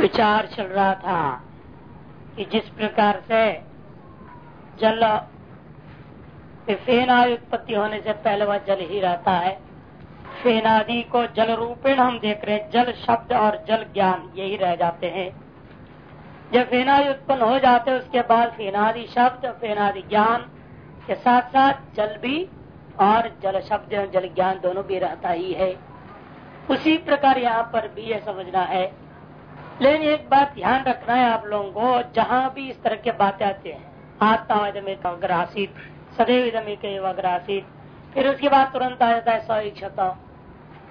विचार चल रहा था कि जिस प्रकार से जल फेना उत्पत्ति होने से पहले वह जल ही रहता है। फेनादि को जल रूपेण हम देख रहे हैं। जल शब्द और जल ज्ञान यही रह जाते हैं। जब फेनादि उत्पन्न हो जाते उसके बाद फेनादि शब्द फेनादि ज्ञान के साथ साथ जल भी और जल शब्द जल ज्ञान दोनों भी रहता ही है। उसी प्रकार यहाँ पर भी यह समझना है लेकिन एक बात ध्यान रखना है आप लोगों को, जहाँ भी इस तरह के बातें आते हैं, आत्मा सदैव इदमिक अग्रासित फिर उसके बाद तुरंत आ जाता है स्विक्षता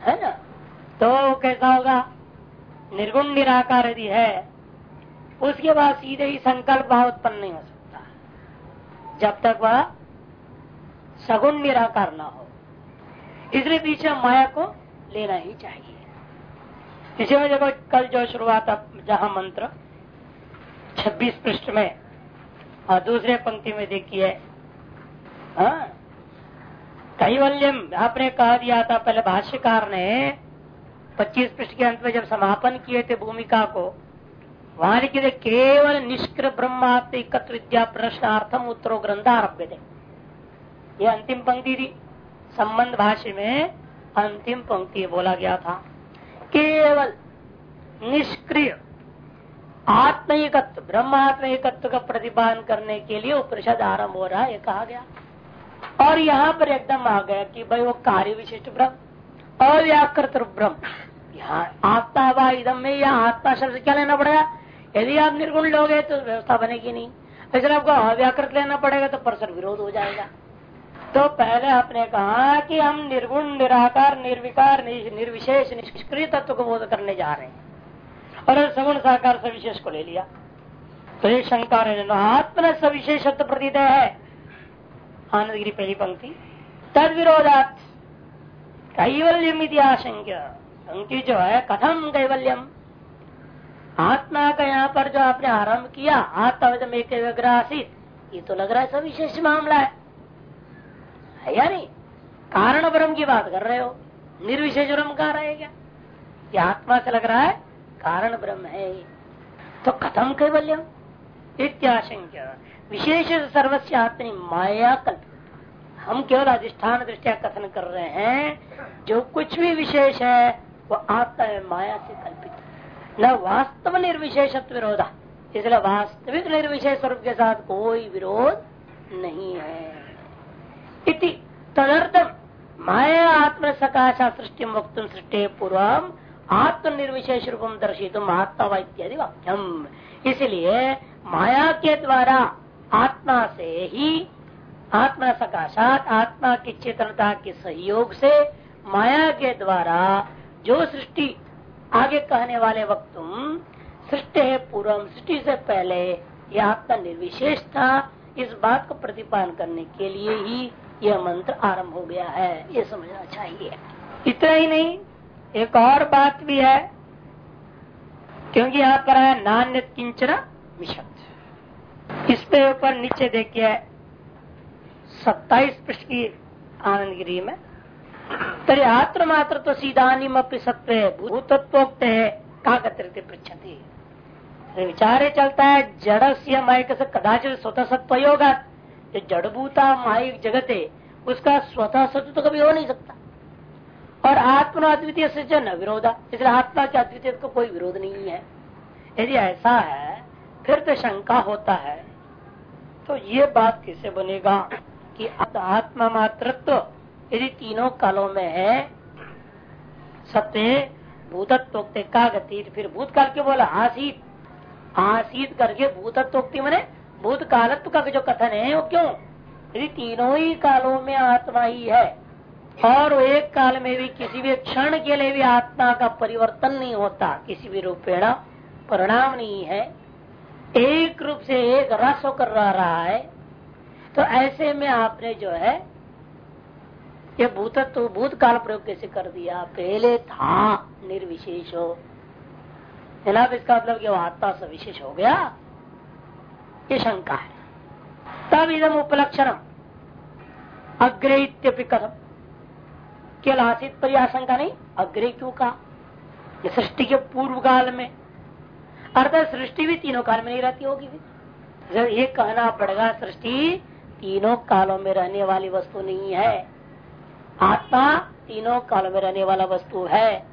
है ना? तो कैसा होगा? निर्गुण निराकार यदि है, उसके बाद सीधे ही संकल्प भाव उत्पन्न नहीं हो सकता। जब तक वह सगुण निराकार ना हो। इसलिए पीछे माया को लेना ही चाहिए। इसी में देखो कल जो शुरुआत जहाँ मंत्र 26 पृष्ठ में, और दूसरे पंक्ति में देखिए। हाँ। कैवल्यम, आपने कहा दिया था, पहले भाष्यकार ने 25 पृष्ठ के अंत में जब समापन किए थे भूमिका को, वहाँ लिखे केवल निष्क्र ब्रह्मात्म विद्या प्रश्नार्थम उत्तरो ग्रंथ आरभ्य थे ये अंतिम पंक्ति थी। संबंध भाष्य में अंतिम पंक्ति बोला गया था। केवल निष्क्रिय आत्म एकत्व ब्रह्मात्म एकत्व का प्रतिपादन करने के लिए उपनिषद आरंभ हो रहा है कहा गया। और यहाँ पर एकदम आ गया कि भाई वो कार्य विशिष्ट ब्रह्म और अव्याकृत ब्रह्म यहाँ आत्मा वा इदम में या आत्मा शब्द क्या लेना पड़ेगा? यदि आप निर्गुण लोगे तो व्यवस्था बनेगी नहीं। इसलिए आपको अव्याकृत लेना पड़ेगा तो परसर विरोध हो जाएगा। तो पहले आपने कहा कि हम निर्गुण, निराकार, निर्विकार निर्विशेष निष्क्रिय तत्व को बोध करने जा रहे हैं। और सगुण साकार सविशेष को ले लिया। तो ये शंका आत्म सविशेषत्व प्रतीत है। आनंद गिरी पहली पंक्ति। तद विरोधात कैवल्यम आशंक्य। पंक्ति जो है, कथम कैवल्यम। आत्मा का यहाँ पर जो आपने आरंभ किया, आत्मा एक ये तो लग रहा है सविशेष मामला है। है या नहीं कारण ब्रह्म की बात कर रहे हो? निर्विशेष ब्रह्म कहा रहेगा ये आत्मा से लग रहा है, कारण ब्रह्म है तो कथम कैवल्यम? इत्याशंक्य। विशेष सर्वस्व आत्मनि माया कल्प। हम केवल अधिष्ठान दृष्टिया कथन कर रहे हैं, जो कुछ भी विशेष है, वो आत्मा माया से कल्पित न वास्तव निर्विशेषत्व विरोधा। इसलिए वास्तविक निर्विशेष स्वरूप के साथ कोई विरोध नहीं है। इति तदर्थम माया आत्म सकाशा सृष्टि वक्त सृष्टि पूर्व आत्म निर्विशेष रूपम दर्शित आत्मा इत्यादि वाक्यम। इसलिए माया के द्वारा आत्मा से ही आत्मा सकाशात आत्मा की चेतनता के सहयोग से माया के द्वारा जो सृष्टि आगे कहने वाले वक्त सृष्टि है पूर्व, सृष्टि से पहले यह आत्मा निर्विशेष था, इस बात को प्रतिपादन करने के लिए ही यह मंत्र आरंभ हो गया है। ये समझना चाहिए। इतना ही नहीं, एक और बात भी है, क्योंकि यहाँ पर है नान्य किंचना मिशन इस पे ऊपर नीचे देखिए, सत्ताईस पृष्ठ की आनंद गिरी में, तरी आत्र मात्र तो सीधानिम अपनी भूतत्वोक्त है काकत्रित पृछती विचार चलता है जड़ से से कदाचित स्वतः सत्व होगा जो जड़भूता माइक जगत है उसका स्वतः सत्य तो कभी हो नहीं सकता। और आत्मा अद्वितीय से जो न विरोधा। इसलिए आत्मा के अद्वितीय को कोई विरोध नहीं है। यदि ऐसा है, फिर तो शंका होता है। तो ये बात किसे बनेगा कि आत्मा मातृत्व यदि तीनों कालों में है, सत्य भूतत्वोक्ति का गति फिर भूतकाल क्यों बोला? आसीत। आसीत करके भूतत्वोक्ति मैंने भूतकालत्व का जो कथन है, वो क्यों? यदि तीनों ही कालों में आत्मा ही है, और एक काल में भी किसी भी क्षण के लिए भी आत्मा का परिवर्तन नहीं होता, किसी भी रूपेण परिणाम नहीं है, एक रूप से एक रस होकर रह रहा है तो ऐसे में आपने जो है, ये भूतत्व, भूतकाल प्रयोग कैसे कर दिया? पहले था, निर्विशेष हो। जनाब इसका मतलब कि आत्मा से विशेष हो गया। ये शंका है। तब इधम उपलक्षण अग्रे कथम। केवल आसित पर आशंका नहीं, अग्रे क्यों कहा? सृष्टि के पूर्व काल में। अर्थात सृष्टि भी तीनों काल में नहीं रहती होगी जब ये कहना पड़ेगा, सृष्टि तीनों कालों में रहने वाली वस्तु नहीं है। आत्मा तीनों कालों में रहने वाला वस्तु है।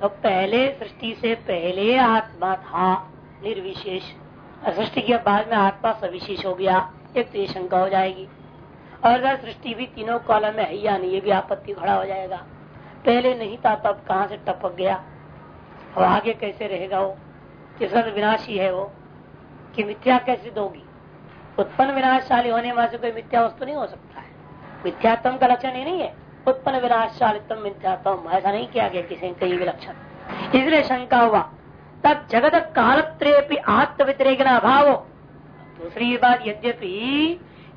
तो पहले सृष्टि से पहले आत्मा था, निर्विशेष। सृष्टि के बाद में आत्मा सविशेष हो गया, एक तो ये शंका हो जाएगी। और अगर सृष्टि भी तीनों कॉलम में है या नहीं ये भी आपत्ति खड़ा हो जाएगा। पहले नहीं था, तब कहाँ से टपक गया? और आगे कैसे रहेगा वो? किसका तो विनाशी है वो, कि मिथ्या कैसे दोगी? उत्पन्न विनाशशाली होने वाले कोई मिथ्या वस्तु नहीं हो सकता है। मिथ्यात्म का लक्षण ही नहीं है। उत्पन्न विनाशशालित्म मिथ्यात्म, ऐसा नहीं किया गया किसी कहीं भी लक्षण। इसलिए शंका हुआ तब जगत कालत्रे आत्म व्यतिरेक अभाव दूसरी बात यद्यपि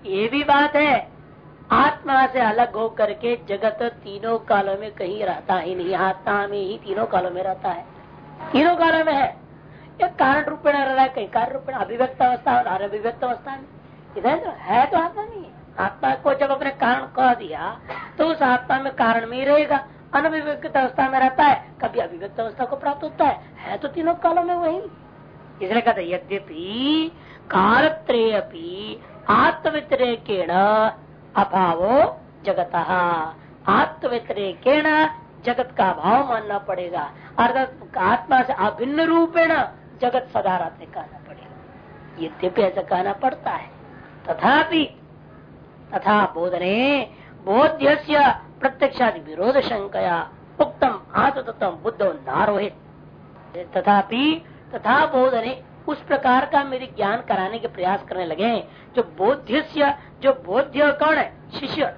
ये भी बात है, आत्मा से अलग हो करके जगत तीनों कालों में कहीं रहता ही नहीं, आत्मा में ही तीनों कालों में रहता है। तीनों कालों में है। एक कारण रूप में रह रहा है कहीं कारण रूप में अभिव्यक्त अवस्था और अनभिव्यक्त अवस्था में। इधर तो है तो आत्मा नहीं है। आत्मा को जब अपने कारण कह दिया तो उस आत्मा में कारण में ही रहेगा। अनभिव्यक्त अवस्था में रहता है, कभी अभिव्यक्त अवस्था को प्राप्त होता है है तो तीनों कालों में वही। इसलिए कहते यद्यपि कालत्रय आत्मव्यतिरेकेण अभाव जगत। आत्मव्यतिरेकेण जगत का अभाव मानना पड़ेगा। अर्थात आत्मा से अभिन्न रूपेण जगत सदा रहते कहना पड़ेगा। यद्यपि ऐसा कहना पड़ता है, तथापि तथा बोधने बोध्य प्रत्यक्षादि विरोध शंकया उत्तम आत्म बुद्ध नारोहित तथापि तथा बोधने उस प्रकार का मेरे ज्ञान कराने के प्रयास करने लगे जो बोध्य जो बोध्य कौन है शिष्य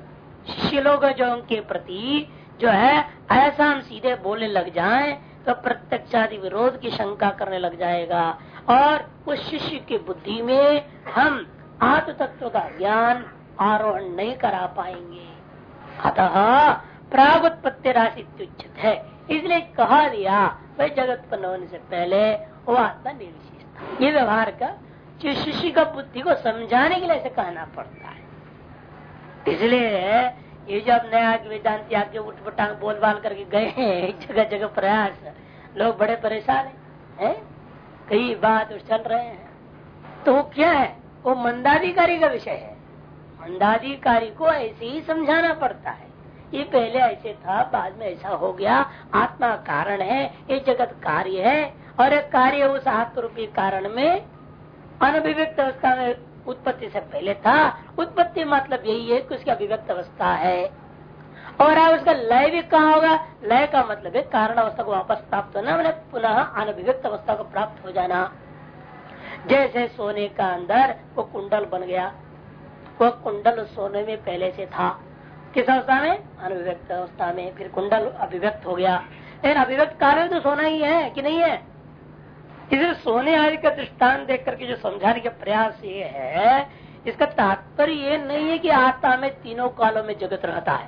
शिष्य लोग जो उनके प्रति जो है ऐसा हम सीधे बोलने लग जाएँ तो प्रत्यक्षादि विरोध की शंका करने लग जाएगा। और उस शिष्य की बुद्धि में हम आत्म तत्व का ज्ञान आरोहण नहीं करा पाएँगे। अतः प्राग उत्पत्ति राशि उचित है। इसलिए कहा दिया वही जगत उत्पन्न होने से पहले वो आत्मा निर्विशेष ये व्यवहार का जो शिष्य का बुद्धि को समझाने के लिए ऐसे कहना पड़ता है। इसलिए ये जब नया वेदांति आगे उठ पटांग बोल बाल करके गए हैं जगह जगह प्रयास लोग बड़े परेशान है, है? कई बात चल रहे हैं। तो वो क्या है? वो मंदाधिकारी का विषय है। मंदाधिकारी को ऐसे ही समझाना पड़ता है। ये पहले ऐसे था, बाद में ऐसा हो गया। आत्मा कारण है, ये जगत कार्य है, और एक कार्य उस आत्म रूपी कारण में अनभिव्यक्त अवस्था में उत्पत्ति से पहले था। उत्पत्ति मतलब यही है कि उसकी अभिव्यक्त अवस्था है। और अब उसका लय भी कहा होगा? लय का मतलब है कारण अवस्था को वापस प्राप्त होना मैंने पुनः अनभिव्यक्त अवस्था को प्राप्त हो जाना। जैसे सोने का अंदर वो कुंडल बन गया। वो कुंडल सोने में पहले से था। किस अवस्था में? अनभिव्यक्त अवस्था में। फिर कुंडल अभिव्यक्त हो गया। लेकिन अभिव्यक्त कार्य तो सोना ही है कि नहीं है? इसे सोने आदि का दृष्टान देख करके जो समझाने का प्रयास ये है, इसका तात्पर्य ये नहीं है कि आत्मा में तीनों कालों में जगत रहता है।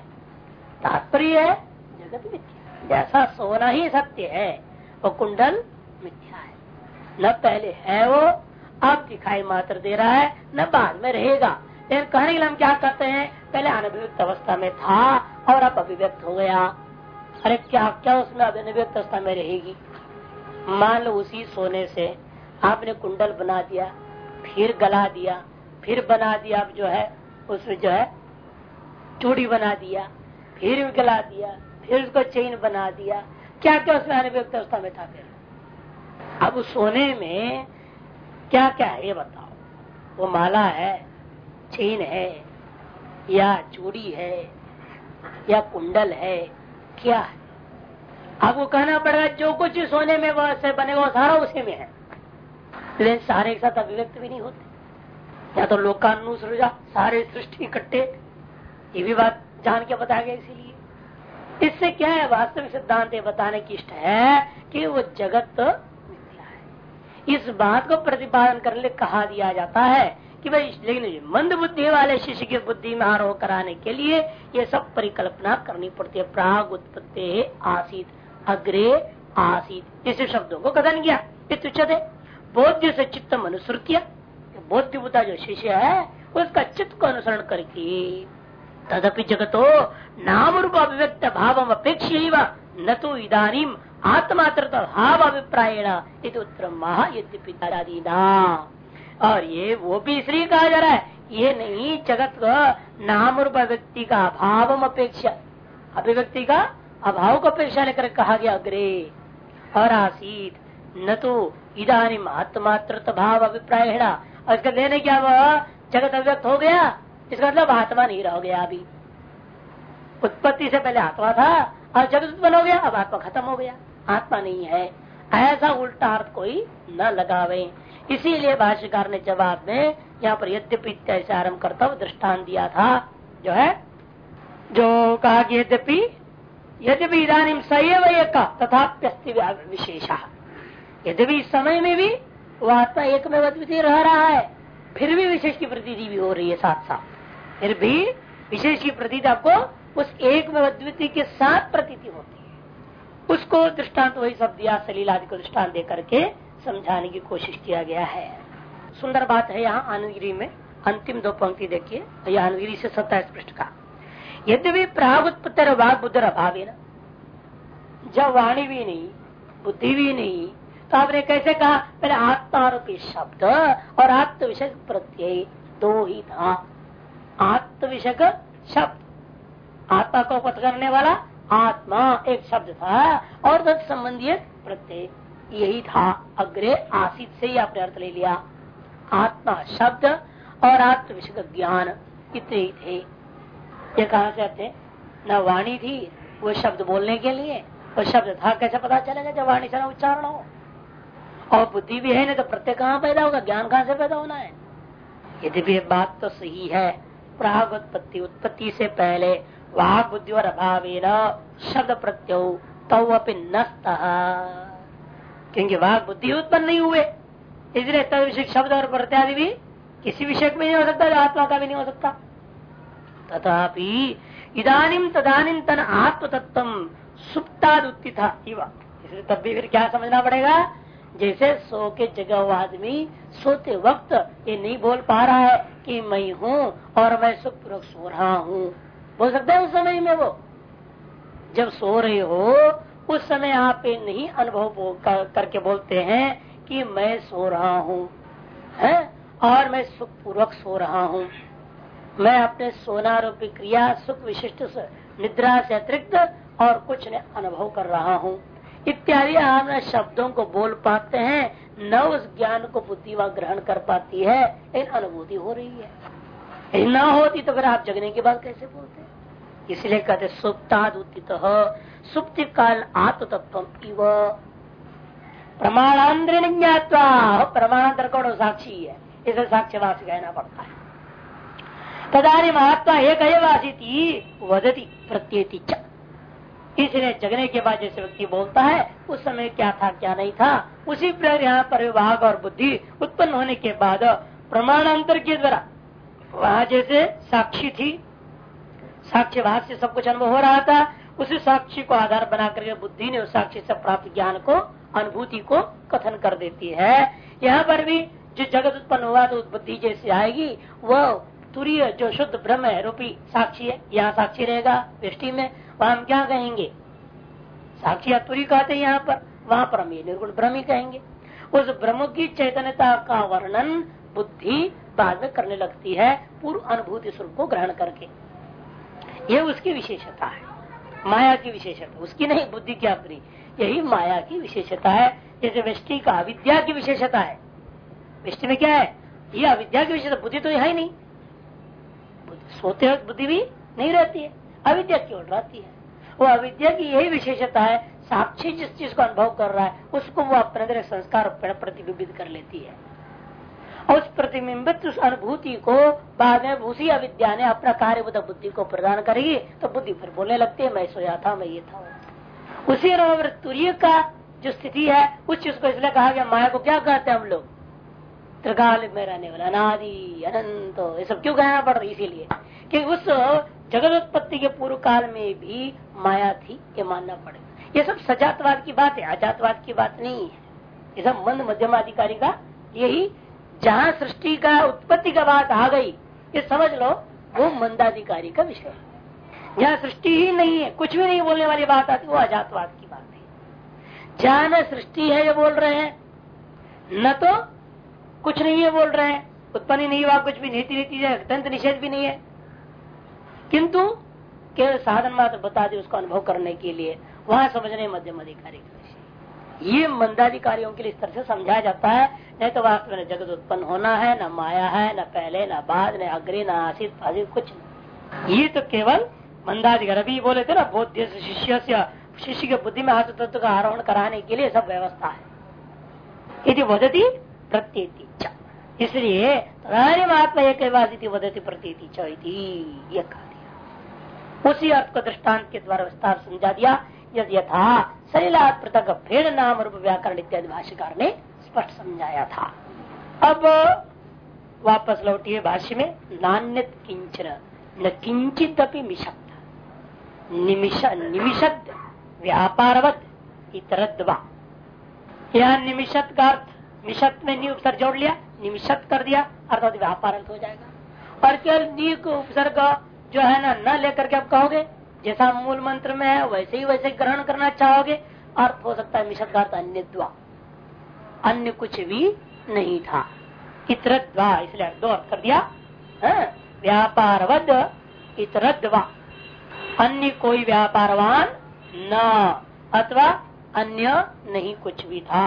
तात्पर्य है, जगत मिथ्या जैसा सोना ही सत्य है, वो कुंडल मिथ्या है। न पहले है वो, अब दिखाई मात्र दे रहा है, न बाद में रहेगा। लेकिन कहने के लिए हम क्या करते हैं? पहले अनभिव्यक्त अवस्था में था और अब अभिव्यक्त हो गया। अरे क्या क्या उसमें अभिव्यक्त अवस्था में रहेगी? मान लो उसी सोने से आपने कुंडल बना दिया, फिर गला दिया, फिर बना दिया जो है, उसमें जो है, चूड़ी बना दिया, फिर गला दिया, फिर उसको चेन बना दिया। क्या क्या उसमें अनभिव्यक्त अवस्था में था फिर? अब उस सोने में क्या क्या है? ये बताओ। वो माला है चेन है, या चूड़ी है, या कुंडल है, क्या है? आपको कहना पड़ेगा, जो कुछ सोने में वह से बनेगा वो सारा उसी में है। लेकिन सारे के साथ अभिव्यक्त भी नहीं होते। या तो लोकानुसृजा सारे सृष्टि इकट्ठे। ये भी बात जान के बताया गया इसीलिए। इससे क्या है, वास्तविक सिद्धांत बताने की इष्ट है कि वो जगत तो मिथ्या है। इस बात को प्रतिपादन करने कहा दिया जाता है कि भाई, लेकिन मंद बुद्धि वाले शिष्य की बुद्धि में आरोह कराने के लिए ये सब परिकल्पना करनी पड़ती है। प्राग उत्पत्ति आसित, अग्रे, आसित। इस शब्दों को कथन किया इतुचते बोध्य से चित्त अनुसृत्य बोध्य बुद्धा जो शिष्य है, उसका चित्त को अनुसरण करके तदपि जगतो नाम रूप अभिव्यक्त भाव अपेक्ष न तो इधानीम आत्मात्र भाव अभिप्रायण उत्तर महा यद्यपि और ये वो भी इसलिए कहा जा रहा है, ये नहीं, जगत को नाम रूप व्यक्ति का अभाव अपेक्षा, अभिव्यक्ति का अभाव को अपेक्षा लेकर कहा गया अग्रे और आसीत न तो इधानी आत्मात्र भाव अभिप्राय और इसका लेने क्या वह जगत अव्यक्त हो गया, इसका मतलब आत्मा नहीं रह गया अभी। उत्पत्ति से पहले आत्मा था, और जगत उत्पन्न हो गया, अब आत्मा खत्म हो गया, आत्मा नहीं है। ऐसा उल्टा अर्थ कोई न लगावे। इसीलिए भाष्यकार ने जवाब में यहाँ पर यद्यपि ऐसे आरंभ करता हुआ दृष्टान दिया था, जो है, जो कहा कि यद्यपि यद्यपि इधानी सैव का तथा विशेषा। यद्यपि इस समय में भी वो आत्मा एक में रह रहा है, फिर भी विशेष की प्रतीति भी हो रही है साथ साथ फिर भी विशेष की प्रतीति आपको उस एक में अद्वितीय के साथ प्रतीति होती है। उसको दृष्टांत वही सब दिया सलीला आदि को दृष्टांत दे करके समझाने की कोशिश किया गया है। सुंदर बात है यहाँ आनंदगिरी में। अंतिम दो पंक्ति देखिए। यह आनंदगिरी से सत्ताईस पृष्ठ का। प्राग उत्पत्ति वाग बुद्ध अभाव जब वाणी भी नहीं, बुद्धि भी नहीं तो आपने कैसे कहा, पहले आत्मारूपी शब्द और आत्म विषय प्रत्यय दो ही था। आत्म विषय शब्द। आत्मा को पथ करने वाला आत्मा एक शब्द था और तत् संबंधी प्रत्यय। यही था अग्रे आसित से ही आपने अर्थ ले लिया। आत्मा शब्द और आत्म विषय ज्ञान इतने ही थे। ये कहा आते न वाणी थी, वो शब्द बोलने के लिए वो शब्द था कैसे पता चलेगा जब वाणी से उच्चारण हो? और बुद्धि भी है, नहीं तो प्रत्यय कहाँ पैदा होगा? ज्ञान कहाँ से पैदा होना है? यदि भी बात तो सही है प्राग उत्पत्ति उत्पत्ति से पहले वाह बुद्धि और अभाव शब्द प्रत्यो तो अपनी नस्त। क्योंकि वाह बुद्धि उत्पन्न नहीं हुए। इसलिए तद विषय शब्द और प्रत्यादि भी किसी विषय में नहीं हो सकता, आत्मा का भी नहीं हो सकता। तथापि इधानीम तदानीम तन आत्म तत्व सुप्तादुत्ति था इसलिए तब भी फिर क्या समझना पड़ेगा? जैसे सो के जगह वो आदमी सोते वक्त ये नहीं बोल पा रहा है कि मैं हूँ और मैं सुखपूर्वक सो रहा हूँ। बोल सकते हैं उस समय में वो? जब सो रहे हो उस समय आप नहीं अनुभव कर, करके बोलते हैं कि मैं सो रहा हूँ है? और मैं सुख पूर्वक सो रहा हूँ। मैं अपने सोना रूपी क्रिया सुख विशिष्ट निद्रा से अतिरिक्त और कुछ ने अनुभव कर रहा हूँ। इत्यादि हम शब्दों को बोल पाते हैं न उस ज्ञान को बुद्धि व ग्रहण कर पाती है इन अनुभूति हो रही है। न होती तो फिर आप जगने के बाद कैसे बोलते इसलिए कहते सुप्तादुतित सुप्ति काल आत्म तत्व प्रमाणांतर ज्ञातवा प्रमाणांतर कौन साक्षी है। इसे साक्ष्यवासी कहना पड़ता है। तदानी महात्मा एक थी वदती प्रत्येति इसलिए जगने के बाद जैसे व्यक्ति बोलता है, उस समय क्या था, क्या नहीं था, उसी प्रकार यहाँ पर विभाग और बुद्धि उत्पन्न होने के बाद प्रमाणांतर के द्वारा वहाँ जैसे साक्षी थी साक्ष्य भाग से सब कुछ अनुभव हो रहा था, उसी साक्षी को आधार बना करके बुद्धि ने उस साक्षी से प्राप्त ज्ञान को, अनुभूति को कथन कर देती है। यहाँ पर भी जो जगत उत्पन्न हुआ तो बुद्धि जैसे आएगी, वह तुरीय जो शुद्ध ब्रह्म है, रूपी साक्षी है, यहाँ साक्षी रहेगा दृष्टि में, वहाँ हम क्या कहेंगे? साक्षी या तुरी कहते हैं यहाँ पर, वहाँ पर हम ये निर्गुण ब्रह्म ही कहेंगे। उस ब्रह्म की चैतन्यता का वर्णन बुद्धि बाद में करने लगती है, पूर्व अनुभूति स्वरूप को ग्रहण करके। यह उसकी विशेषता है। माया की विशेषता, उसकी नहीं, बुद्धि की अपनी। यही माया की विशेषता है। जैसे वृष्टि का अविद्या की विशेषता है। वृष्टि में क्या है? ये अविद्या की विशेषता, बुद्धि तो है नहीं। सोते वक्त बुद्धि भी नहीं रहती है। अविद्या क्यों रहती है। वो अविद्या की यही विशेषता है। साक्षी जिस चीज़ को अनुभव कर रहा है, उसको वो अपने संस्कार प्रतिबिंबित कर लेती है। उस प्रतिबिंबित उस अनुभूति को बाद में उसी अविद्या ने अपना कार्यबुद्ध बुद्धि को प्रदान करेगी तो बुद्धि फिर बोलने लगती है, मैं सोया था, मैं ये था। उसी तुरीय का जो स्थिति है, उस चीज़ को इसलिए कहा गया, माया को क्या कहते हैं हम लोग? त्रिकाल में रहने वाला, अनादि, अनंत, ये सब क्यों कहना पड़ रही इसीलिए कि उस जगत उत्पत्ति के पूर्व काल में भी माया थी, ये मानना पड़ेगा। ये सब सजातवाद की बात है, अजातवाद की बात नहीं है। ये सब मंद मध्यम अधिकारी का यही जहाँ सृष्टि का, उत्पत्ति का बात आ गई, ये समझ लो, वो मंदाधिकारी का विषय है। जहाँ सृष्टि ही नहीं है, कुछ भी नहीं बोलने वाली बात आती, वो अजातवाद की बात है ज्ञान सृष्टि है, ये बोल रहे हैं। न तो कुछ नहीं है, बोल रहे हैं। उत्पन्न नहीं हुआ, कुछ भी नीति नीति है अत्यंत निषेध भी नहीं है। किंतु केवल साधन मात्र बता दे उसको अनुभव करने के लिए, वहाँ समझने मध्यम अधिकारी ये मंदाधिकारियों के लिए इस तरह से समझाया जाता है, नहीं तो वास्तव में जगत उत्पन्न होना है, न माया है, न पहले, न बाद, न अग्रे, न आसित, फासित, कुछ ये तो केवल मंदाधिकारी, अभी बोले थे ना, बोध्य शिष्य से, शिष्य के बुद्धि में हाथ तत्व का आरोहण कराने के लिए सब व्यवस्था है। यदि वदती प्रत्येति इसलिए महात्मा एक वदती प्रतीति ये कहा दिया उसी अर्थ को दृष्टांत के द्वारा विस्तार समझा दिया। यथा सलीला पृथक भेद नाम रूप व्याकरण इत्यादि भाष्यकार ने स्पष्ट समझाया था अब वापस लौटी लौटिए भाष्य में नान्य किंचन न किंचित अपनी मिशक्त निमिषद व्यापारवत इतरद्वा। यह निमिषद का अर्थ मिशत में नी उपसर्ग जोड़ लिया, निमिषत कर दिया, अर्थात व्यापार हो जाएगा। और केवल नी को उपसर्ग जो है ना, न लेकर के आप कहोगे जैसा मूल मंत्र में है वैसे ही वैसे ग्रहण करना चाहोगे अर्थ हो सकता है मिशत का अर्थ अन्य अन्य कुछ भी नहीं था। इतरद्वा इसलिए दो अर्थ कर दिया। हाँ, व्यापारवद इतरद्वा। अन्य कोई व्यापारवान न अथवा अन्य नहीं कुछ भी था।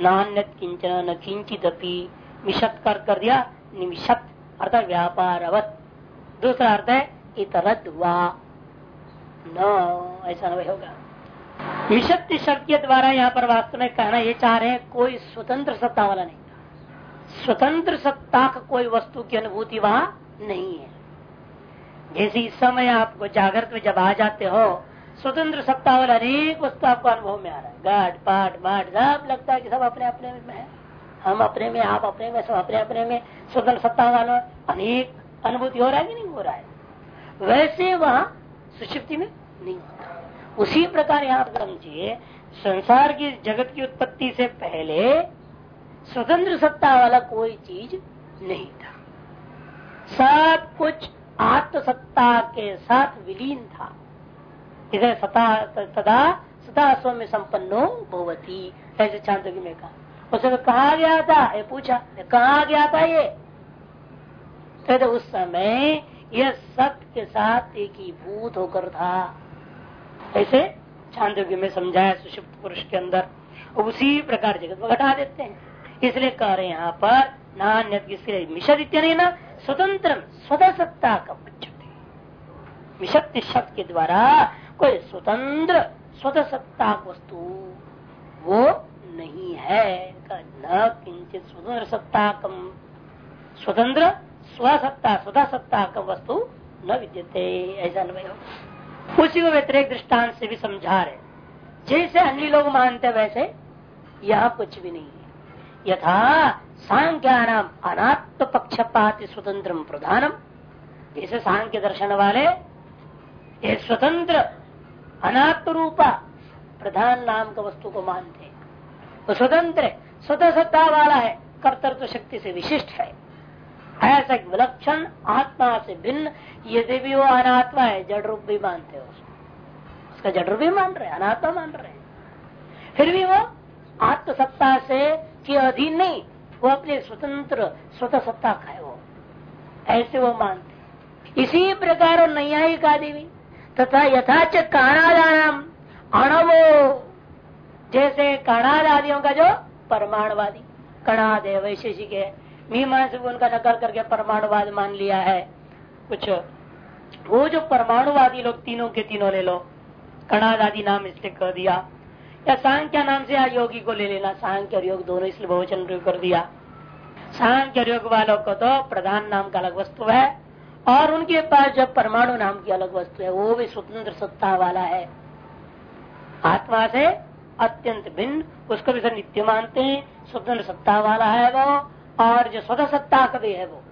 नान्य किंचन न किंचित अपी मिशत कर कर दिया निमिषत अर्थात व्यापारवत। दूसरा अर्थ है इतरद वा ऐसा नहीं होगा। विशक्ति शक्ति द्वारा यहाँ पर वास्तव में कहना ये चाह रहे हैं, कोई स्वतंत्र सत्ता वाला नहीं स्वतंत्र सत्ता का कोई वस्तु की अनुभूति वहाँ नहीं है। जैसे इस समय आपको जागृत में जब आ जाते हो, स्वतंत्र सत्ता वाला अनेक वस्तु आपको अनुभव में आ रहा है। गाठ पाठ माठ सब लगता है कि सब अपने अपने में है। हम अपने में, आप अपने में, सब अपने अपने में, स्वतंत्र सत्ता वाला, अनेक अनुभूति हो रहा है कि नहीं हो रहा है? वैसे वहाँ सुषिप्ति में नहीं होता। उसी प्रकार यहाँ पर समझिए संसार की जगत की उत्पत्ति से पहले स्वतंत्र सत्ता वाला कोई चीज़ नहीं था। सब कुछ आत्मसत्ता के साथ विलीन था। इसे सता, तदा सता स्व में संपन्नो भवती, ऐसे चांदोगी में कहा। उसे कहा गया था, ये पूछा कहा गया था ये। तो उस समय यह सत्य के साथ एक ही भूत होकर था। ऐसे छांदोग्य में समझाया सुषुप्त पुरुष के अंदर। उसी प्रकार जगत को घटा देते हैं। इसलिए कह रहे यहाँ पर नान्य मिशद इत्यादि ना स्वतंत्र स्वतः सत्ता का शब्द के द्वारा कोई स्वतंत्र स्वतः सत्ता वस्तु वो नहीं है। न किंचित स्वतंत्र सत्ता कम, स्वतंत्र, स्वसत्ता स्वतः सत्ता का वस्तु न विद्यते। ऐसा नहीं उसी को व्यतिरिक दृष्टांत से भी समझा रहे जैसे अन्य लोग मानते वैसे, यह कुछ भी नहीं है। यथा सांख्यानाम अनात्म पक्षपात स्वतंत्र प्रधानम। जैसे सांख्य दर्शन वाले, ये स्वतंत्र अनात्म रूपा प्रधान नाम का वस्तु को मानते हैं। वो स्वतंत्र स्वतः सत्ता वाला है, कर्तृत्व शक्ति से विशिष्ट है। ऐसा विलक्षण आत्मा से भिन्न यदि भी वो अनात्मा है, जड़ रूप भी मानते हो उसका। जड़ रूप भी मान रहे अनात्मा मान रहे फिर भी वो आत्मसत्ता से के अधीन नहीं, वो अपने स्वतंत्र स्वतः सत्ता का है वो। ऐसे वो मानते इसी प्रकार नैयायिक आदि भी तथा यथाच काणादान अणवो। जैसे कणाद आदियों का जो परमाणुवादी, कणाद है वैशेषिक है। मीमांस उनका नकल करके परमाणुवाद मान लिया है। कुछ वो जो परमाणुवादी लोग, तीनों के तीनों ले लो। कणाद आदि नाम इसलिए कर दिया। या सांख्या नाम से योगी को ले लेना। सांख्य और योग दोनों इसलिए बहुवचन कर दिया। सांख्य और योग वालों को तो प्रधान नाम का अलग वस्तु है। और उनके पास जब परमाणु नाम की अलग वस्तु है, वो भी स्वतंत्र सत्ता वाला है। आत्मा से अत्यंत भिन्न, उसको भी सर नित्य मानते हैं। स्वतंत्र सत्ता वाला है वो। और जो स्वतः सत्ता कभी है वो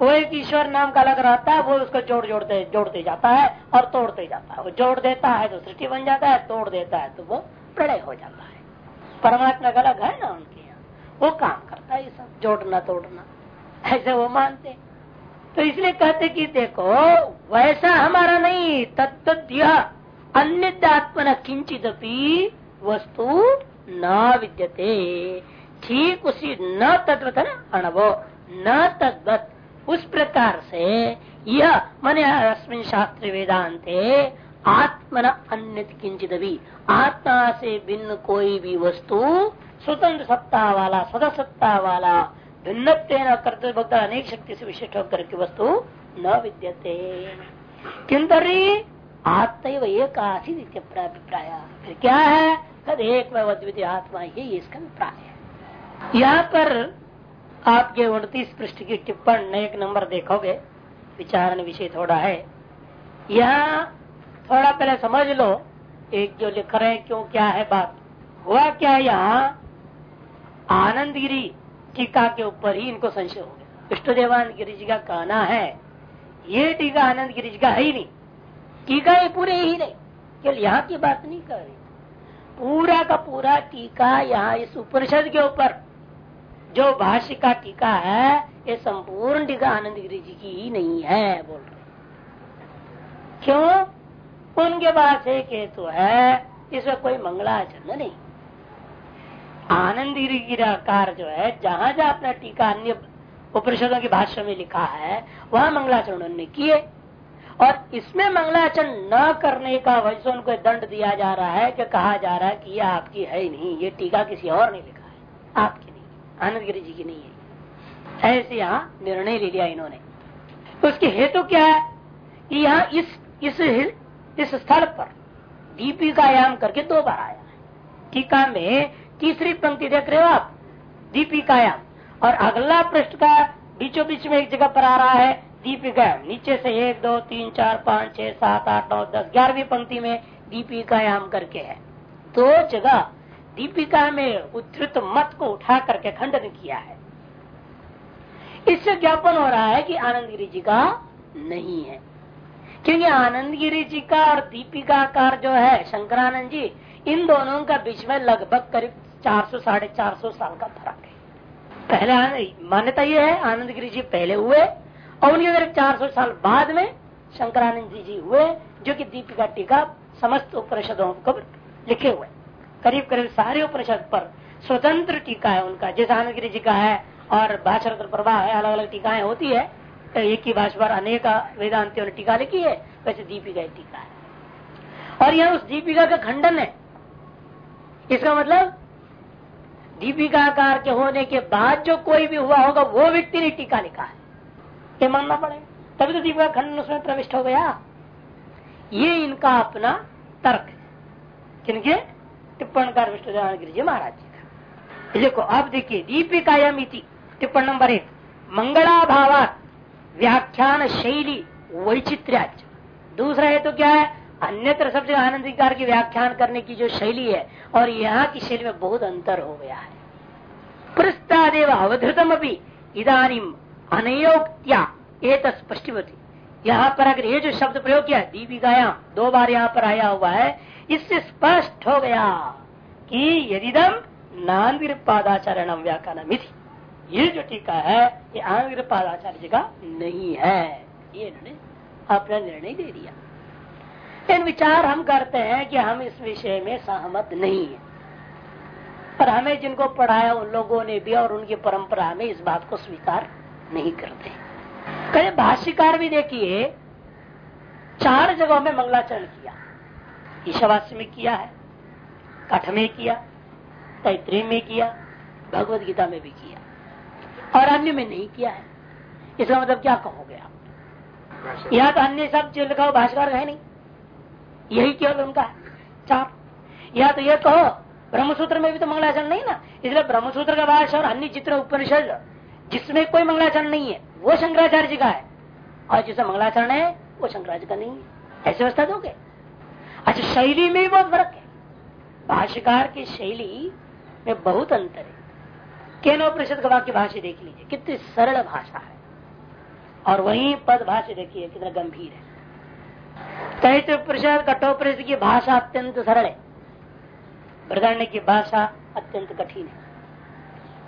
वो एक ईश्वर नाम का अलग रहता है, वो उसको जोड़ जोड़ते जोड़ते जाता है और तोड़ते जाता है। वो जोड़ देता है तो सृष्टि बन जाता है, तोड़ देता है तो वो प्रलय हो जाता है। परमात्मा का अलग है ना उनके यहाँ। वो काम करता है ये सब, जोड़ना, तोड़ना। ऐसे वो मानते। तो इसलिए कहते कि देखो, वैसा हमारा नहीं तत्व अन्य आत्मा किंचित वस्तु न विद्यते। ठीक उसी न तत्व अनुभव न तद्वत। उस प्रकार से यह मन अस्मिन शास्त्र वेदांत आत्मन अन्य किंचित भी आत्मा से भिन्न कोई भी वस्तु स्वतंत्र सत्ता वाला सदा सत्ता वाला भिन्न कर्तव्य अनेक शक्ति से विशिष्ट होकर की वस्तु न विद्यते। किंतरी आत्म एक अभिप्राय फिर क्या है? कद एक द्वितीय आत्मा ही इसका अभिप्राय है यहाँ पर आपके उनतीस पृष्ठ की टिप्पण एक नंबर देखोगे विचारण विषय थोड़ा है। यहाँ थोड़ा पहले समझ लो, एक जो लिख रहे हैं, क्यों क्या है बात। हुआ क्या यहाँ? आनंद गिरी टीका के ऊपर ही इनको संशय हो गया। विष्णुदेवानंद गिरी जी का कहना है, ये टीका आनंद गिरी जी का है ही नहीं। टीका ये पूरे ही नहीं, केवल यहाँ की बात नहीं कर रही। पूरा का पूरा टीका यहाँ इस उपनिषद के ऊपर जो भाष्य का टीका है, ये संपूर्ण टीका आनंद गिरी जी की ही नहीं है, बोल रहे क्यों? उनके पास एक हेतु है, इसमें कोई मंगलाचरण नहीं। आनंद गिराकार जो है, जहाँ जहाँ अपना टीका अन्य उपनिषदों की भाषा में लिखा है, वहाँ मंगलाचरण उन्होंने किए। और इसमें मंगलाचरण न करने का वजह से उनको दंड दिया जा रहा है, कि कहा जा रहा है कि यह आपकी है ही नहीं, ये टीका किसी और ने लिखा है, आपकी। आनंद गिरी जी की नहीं है। ऐसे यहाँ निर्णय ले लिया इन्होंने। तो उसके हेतु क्या है कि यहाँ इस इस इस स्थल पर दीपिकायाम करके दो बार आया टीका में तीसरी पंक्ति देख रहे हो आप? दीपिकायाम और अगला पृष्ठ का बीचों बीच में एक जगह पर आ रहा है दीपिका नीचे से एक, दो, तीन, चार, पाँच, छह, सात, आठ, नौ, दस, ग्यारहवीं पंक्ति में दीपिकायाम करके है। दो जगह दीपिका में उद्धृत मत को उठा करके खंडन किया है। इससे ज्ञापन हो रहा है कि आनंद गिरी जी का नहीं है। क्योंकि आनंद गिरी जी का और दीपिका कार जो है शंकरानंद जी, इन दोनों का बीच में लगभग करीब चार सौ, साढ़े चार सौ साल का फ़र्क है। पहले मान्यता ये है आनंद गिरी जी पहले हुए और उनके करीब चार सौ साल बाद में शंकरानंद जी जी हुए, जो कि दीपिका टीका समस्त उपनिषदों को लिखे हुए। करीब करीब सारे उपनिषद पर स्वतंत्र टीका है उनका। जैसे आनंद गिरी जी का है और भाषा प्रभा है अलग अलग टीकाएँ होती है तो एक ही भाषा पर अनेक वेदांतियों ने टीका लिखी है, वैसे दीपिका टीका है। और यह उस दीपिका का खंडन है। इसका मतलब दीपिकाकार के होने के बाद जो कोई भी हुआ होगा, वो व्यक्ति ने टीका लिखा है। ये मानना पड़ेगा तभी तो दीपिका खंडन उसमें प्रविष्ट हो गया। ये इनका अपना तर्क है। किनके? टिप्पणकार विष्णु गिरी जी महाराज जी का। देखो अब देखिए दीपिकायम टिप्पण नंबर एक मंगला भाव व्याख्यान शैली वैचित्र्याच दूसरा है तो क्या है? अन्यत्र सब जगह आनंदिकार की व्याख्यान करने की जो शैली है, और यहाँ की शैली में बहुत अंतर हो गया है। प्रस्तादेव अवधृतम अभी इधानी अनयोक्त्या स्पष्टवती। यहाँ पर अगर ये जो शब्द प्रयोग किया दीपिकाया, दो बार यहाँ पर आया हुआ है इससे स्पष्ट हो गया कि यदिदम नांदिर पादाचारण व्याख्यान ये जो टीका है, ये आंग्र पादाचार्य जी का नहीं है। ये इन्होंने अपना निर्णय दे दिया। लेकिन विचार हम करते हैं कि हम इस विषय में सहमत नहीं है। पर हमें जिनको पढ़ाया, उन लोगों ने भी और उनकी परंपरा में इस बात को स्वीकार नहीं करते। कई भाष्यकार भी देखिए, चार जगहों में मंगलाचरण ईशावास्य में किया है कठ में किया तैतरी में किया भगवत गीता में भी किया और अन्य में नहीं किया है। इसका मतलब क्या कहोगे आप? यहाँ तो अन्य सब जो लिखा हो भाषाकार है नहीं। यही केवल उनका है चार। या तो ये कहो ब्रह्मसूत्र में भी तो मंगलाचरण नहीं ना। इसलिए ब्रह्मसूत्र का भाषा और अन्य चित्र उपनिषद जिसमें कोई मंगलाचरण नहीं है वो शंकराचार्य जी का है। और जिसमें मंगलाचरण है वो शंकराचार्य का नहीं है। ऐसी व्यवस्था दोगे? अच्छा शैली में भी बहुत फ़र्क है। भाष्यकार की शैली में बहुत अंतर है। केनोपनिषद की भाषा देख लीजिए, कितनी सरल भाषा है। और वही पद भाषा देखिए, कितना गंभीर है। तैत परिषद कठोपनिषद की भाषा अत्यंत सरल है। बृदण्य की भाषा अत्यंत कठिन है।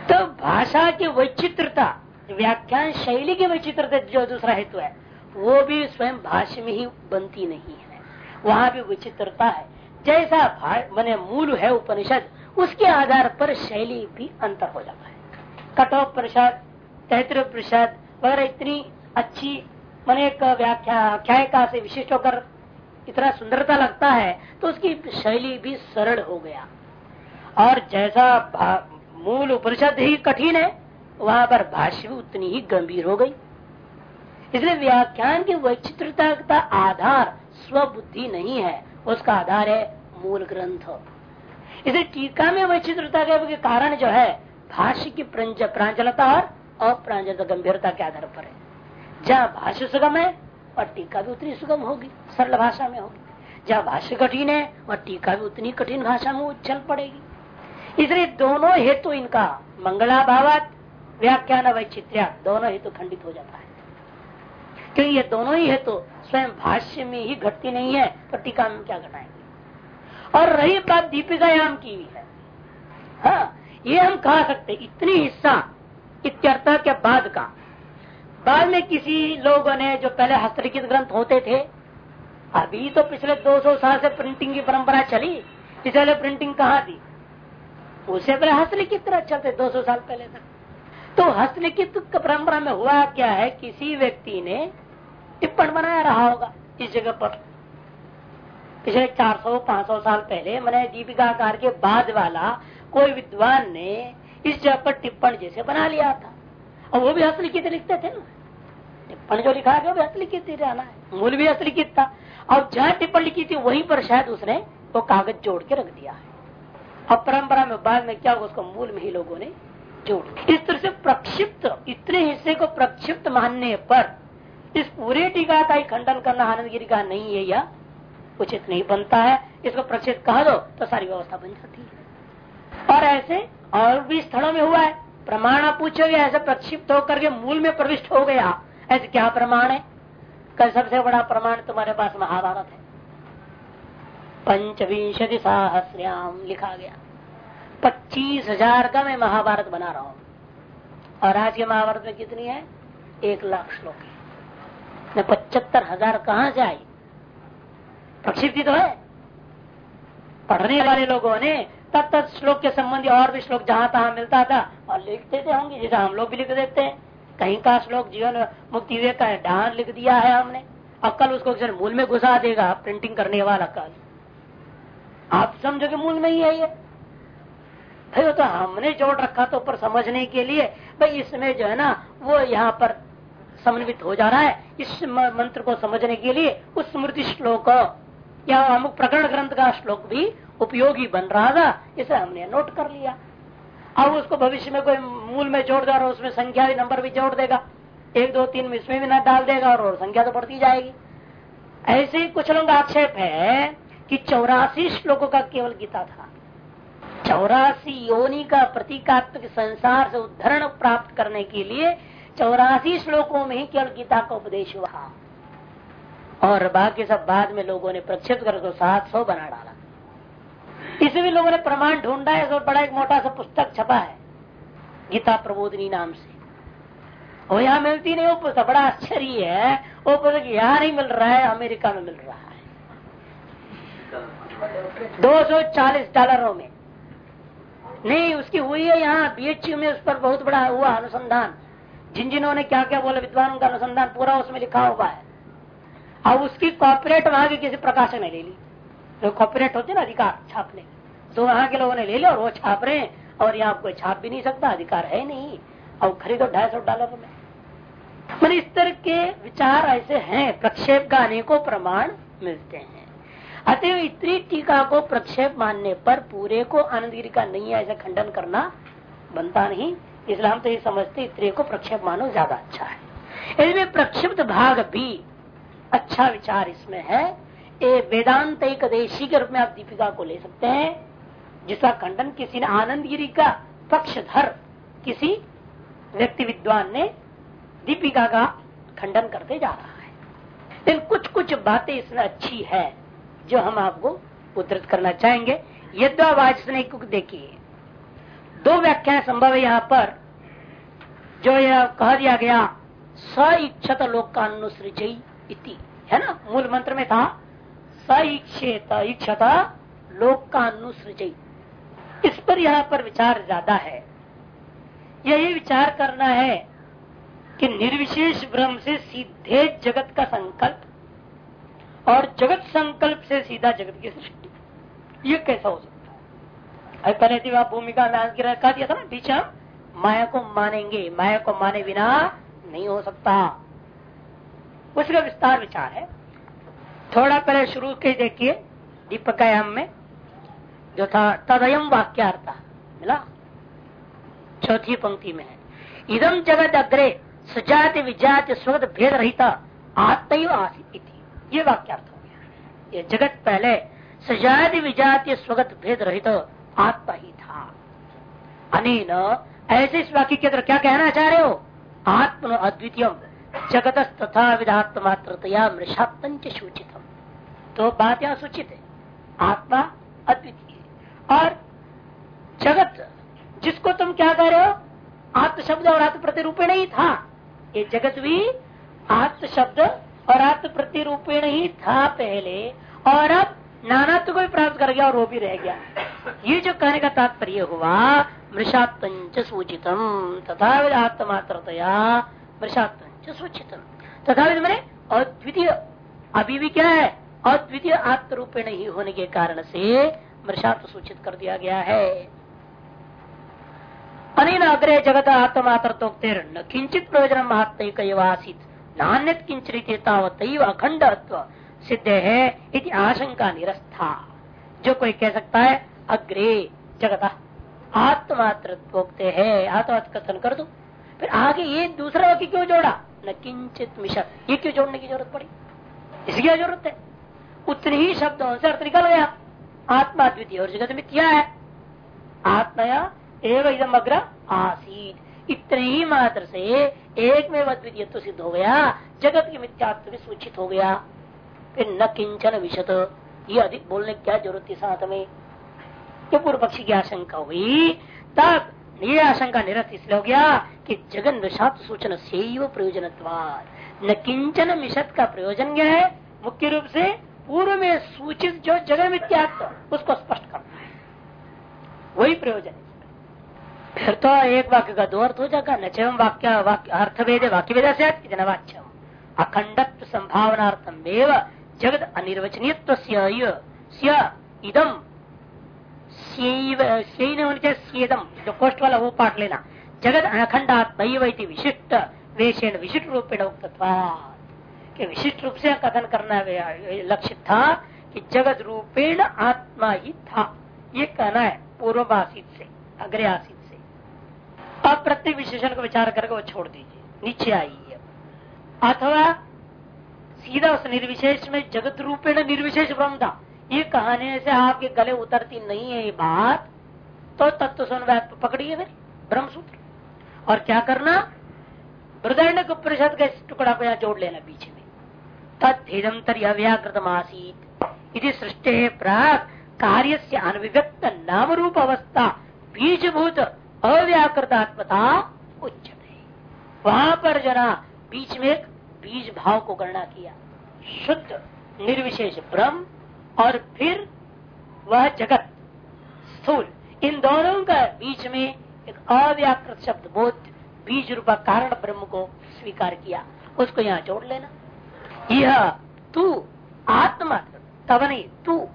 तो भाषा की वैचित्रता, व्याख्यान शैली की वैचित्रता जो दूसरा हेतु है, वो भी स्वयं भाष्य में ही बनती नहीं है। वहाँ भी विचित्रता है। जैसा मैंने मूल है उपनिषद, उसके आधार पर शैली भी अंतर हो जाता है। कठोपनिषद तैतृपनिषद वगैरह इतनी अच्छी, मैंने एक व्याख्या, आख्यायिका से विशिष्ट होकर इतना सुंदरता लगता है तो उसकी शैली भी सरल हो गया। और जैसा मूल उपनिषद ही कठिन है, वहाँ पर भाष्य भी उतनी ही गंभीर हो गई। इसलिए व्याख्यान की वैचित्रता का आधार स्वबुद्धि नहीं है, उसका आधार है मूल ग्रंथ। इसे टीका में वैचित्रता के कारण जो है, भाष्य की प्रांजलता और अप्रांजलता गंभीरता के आधार पर है। जहाँ भाष्य सुगम है, और टीका भी उतनी सुगम होगी, सरल भाषा में होगी। जहाँ भाष्य कठिन है, और टीका भी उतनी कठिन भाषा में उछल पड़ेगी। इसलिए दोनों हेतु इनका मंगला भावत व्याख्यान वैचित्र्या दोनों हेतु खंडित हो जाता है। क्योंकि ये दोनों ही हेतु स्वयं भाष्य में ही घटती नहीं है तो टीका में क्या घटाएँगे? और रही बात दीपिकायाम की है। हाँ ये हम कहा सकते इतनी हिस्सा इत्यर्थ के बाद का। बाद में किसी लोगों ने जो पहले हस्तलिखित ग्रंथ होते थे, अभी तो पिछले 200 साल से प्रिंटिंग की परंपरा चली पहले प्रिंटिंग कहाँ थी? उससे पहले हस्तलिखित चलते 200 साल पहले तक। तो हस्तलिखित परंपरा में हुआ क्या है, किसी व्यक्ति ने टिप्पण बनाया रहा होगा इस जगह पर। पिछले 400-500 साल पहले मैंने दीपिकाकार के बाद वाला कोई विद्वान ने इस जगह पर टिप्पण जैसे बना लिया था। और वो भी हस्तलिखित लिखते थे ना। टिप्पण जो लिखा गया वो हस्तलिखित ही रहना है। मूल भी हस्तलिखित था। और जहाँ टिप्पण लिखी थी वहीं पर शायद उसने वो कागज़ जोड़ के रख दिया है। और परंपरा में बाद में क्या होगा उसको मूल में ही लोगों ने जोड़ इस तरह से प्रक्षिप्त, इतने हिस्से को प्रक्षिप्त मानने पर इस पूरे टीका का ही खंडन करना आनंद गिरी का नहीं है या? उचित नहीं बनता है। इसको प्रक्षिप्त कह दो तो सारी व्यवस्था बन जाती है। और ऐसे और भी स्थलों में हुआ है। प्रमाण आप पूछोगे ऐसे प्रक्षिप्त होकर के मूल में प्रविष्ट हो गया। ऐसे क्या प्रमाण है? कल सबसे बड़ा प्रमाण तुम्हारे पास महाभारत है। पंचविंशति सहस्रयाम लिखा गया। पच्चीस हज़ार का मैं महाभारत बना रहा हूँ। और आज के महाभारत में कितनी है? एक लाख श्लोक। है पचहत्तर हज़ार कहाँ से आई? प्रक्षिप्ति तो है। पढ़ने वाले लोगों ने तब तक श्लोक के संबंधी और भी श्लोक जहाँ तहाँ मिलता था, और लिखते थे होंगे, जैसे हम लोग भी लिख देते हैं। कहीं का श्लोक जीवन मुक्ति विवेक का डान लिख दिया है हमने। अब कल उसको मूल में घुसा देगा प्रिंटिंग करने वाला कल। आप समझो कि मूल में ही है ये। भाई तो हमने जोड़ रखा तो ऊपर समझने के लिए, भाई इसमें जो है ना, वो यहाँ पर समन्वित हो जा रहा है इस मंत्र को समझने के लिए उस स्मृति श्लोक या अमुक प्रकरण ग्रंथ का श्लोक भी उपयोगी बन रहा था, इसे हमने नोट कर लिया। अब उसको भविष्य में कोई मूल में जोड़ दे और उसमें संख्या भी नंबर भी जोड़ देगा। एक, दो, तीन में इसमें भी न डाल देगा और संख्या तो बढ़ती जाएगी। ऐसे ही कुछ लोग आक्षेप है कि चौरासी श्लोकों का केवल गीता था। चौरासी योनि का प्रतीकात्मक संसार से उद्धरण प्राप्त करने के लिए चौरासी श्लोकों में ही केवल गीता का उपदेश हुआ। और बाकी सब बाद में लोगों ने प्रक्षिप्त कर सात सौ बना डाला। इसे भी लोगों ने प्रमाण ढूंढा है बड़ा एक मोटा सा पुस्तक छपा है, गीता प्रबोधनी नाम से। वो यहाँ मिलती नहीं, वो पुस्तक बड़ा आश्चर्य है। वो पुस्तक यहाँ नहीं मिल रहा है, अमेरिका में मिल रहा है। 240 डॉलरों में। नहीं, उसकी हुई है यहाँ बीएचयू में उस पर बहुत बड़ा हुआ अनुसंधान। जिन जिन्होंने क्या क्या बोला, विद्वानों का अनुसंधान पूरा उसमें लिखा हुआ है। अब उसकी कॉपरेट वहाँ की किसी प्रकाशन ने ले ली। जो तो कॉपरेट होते ना, अधिकार छापने। तो वहाँ के लोगों ने ले लिया और वो छाप रहे हैं। और यहाँ कोई छाप भी नहीं सकता, अधिकार है नहीं। और खरीदो, ढाई सौ डॉलर में। मैंने इस तरह के विचार ऐसे हैं, प्रक्षेप का अनेकों प्रमाण मिलते हैं। अतः इतनी टीका को प्रक्षेप मानने पर पूरे को आनंदगिरी का नहीं है, ऐसा खंडन करना बनता नहीं। इसलिए हम तो ये समझते इतने को प्रक्षेप मानो, ज़्यादा अच्छा है। इसमें प्रक्षिप्त भाग भी अच्छा विचार इसमें है। ए वेदांत एक देशी के रूप में आप दीपिका को ले सकते हैं, जिसका खंडन किसी ने आनंद गिरी का पक्षधर किसी व्यक्ति विद्वान ने दीपिका का खंडन करते जा रहा है। लेकिन कुछ कुछ बातें इसमें अच्छी है, जो हम आपको उद्धृत करना चाहेंगे। यद्वाचने को देखिए। दो व्याख्या संभव है यहाँ पर, जो यह कह दिया गया स इच्छत लोक का अनुसृजई है ना? मूल मंत्र में था स इच्छेत इच्छता लोक का अनुसृज इस पर यहाँ पर विचार ज़्यादा है। यही विचार करना है कि निर्विशेष ब्रह्म से सीधे जगत का संकल्प और जगत संकल्प से सीधा जगत की सृष्टि। ये कैसा हो सकता वहाँ भूमिका में कहा दिया था ना पीछे माया को मानेंगे, माया को माने बिना नहीं हो सकता। उसका विस्तार विचार है। थोड़ा पहले शुरू के देखिए, दीपकायाम में, जो था तदयम वाक्यार्थ, मिला? चौथी पंक्ति में है। इदम जगत अग्रे सजाति विजाति स्वगत भेद रहित आत्म आसित ये वाक्यार्थ हो गया। ये जगत पहले सजाति विजाति स्वगत भेद रहित आत्मा ही था। अनिल, ऐसे इस वाक्य के अंदर क्या कहना चाह रहे हो? आत्म अद्वितीय जगत तथा विधात्म मात्रतया मृषात्म सूचित तो बात यहाँ सूचित है। आत्मा अद्वितीय। और जगत, जिसको तुम क्या कह रहे हो? आत्म शब्द और आत्म प्रतिरूपेण ही था। ये जगत भी आत्म शब्द और आत्म प्रतिरूपेण ही था पहले। और अब नानात्व को भी प्राप्त कर गया और वो भी रह गया। ये जो कहने का तात्पर्य हुआ मृषात्म सूचितम तथा आत्मात्रतया मृषात्म सूचितम। तथा मैंने अद्वितीय, अभी भी क्या है? अद्वितीय आत्म नहीं होने के कारण से मृषात्व सूचित कर दिया गया है। अनिल अग्रे जगत आत्मात्र न किंचित प्रयोजन महात्म नान्य किंचित अखंड सिद्ध है इति आशंका निरस्था। जो कोई कह सकता है, अग्रे जगत आत्मात्र है आत्मात्र कथन कर दो। फिर आगे ये दूसरा वाक्य क्यों जोड़ा? न किंचित मिशन। ये क्यों जोड़ने की ज़रूरत पड़ी? इसकी क्या ज़रूरत है? उतने ही शब्दों से अर्थ निकल गया। आत्मा द्वितीय और जगत में क्या है। आत्मया एवं अग्र आसीत। इतने ही मात्र से एक में द्वितीय तो सिद्ध हो गया। जगत की मिथ्यात्व भी सूचित हो गया। फिर न किंचन विशत। ये अधिक बोलने क्या ज़रूरत थी साथ में? तो पूर्व पक्षी की आशंका हुई। तब ये आशंका निरस्त इसलिए हो गया कि जगन विषात सूचन से प्रयोजन न किंचन मिशत का प्रयोजन क्या है, मुख्य रूप से पूर्व में सूचित जो जगह मिथ्यात्व उसको स्पष्ट करना है। वही प्रयोजन। फिर तो एक वाक्य का दो अर्थ हो जाएगा। न वाक्य वाक्य अर्थ वाक्य वेद से अखंडत्व संभावनार्थम जगत अनिर्वचनीय इदम वाला वो पाठ लेना। जगत अखंडात्म विशिष्ट वेशेण विशिष्ट रूपेण कि विशिष्ट रूप से कथन करना लक्षित था? कि जगत रूपेण आत्मा ही था। ये कहना है पूर्वासित से, अग्रे आसित से। अब प्रत्येक विशेषण को विचार करके वो छोड़ दीजिए। नीचे आइए। अथवा सीधा उस निर्विशेष में जगत रूपेण निर्विशेष ब्रह्म था। ये कहने से आपके गले उतरती नहीं है ये बात। तो तत्व सुन पकड़िए फिर ब्रह्म सूत्र और क्या करना? हृदय परिषद का टुकड़ा को यहाँ जोड़ लेना बीच में। तत्म तरी आसीत सृष्टि प्राग कार्य से अनभिव्यक्त नाम रूप अवस्था बीजभूत अव्याकृतात्मता उच्चते वहाँ पर जना बीच में एक बीज भाव को गणना किया। शुद्ध, निर्विशेष ब्रह्म और फिर वह जगत, स्थूल। इन दोनों का बीच में एक अव्याकृत शब्द बोध, बीज रूपा कारण ब्रह्म को स्वीकार किया। उसको यहाँ जोड़ लेना। यह तू आत्मात्र, तब नहीं, तू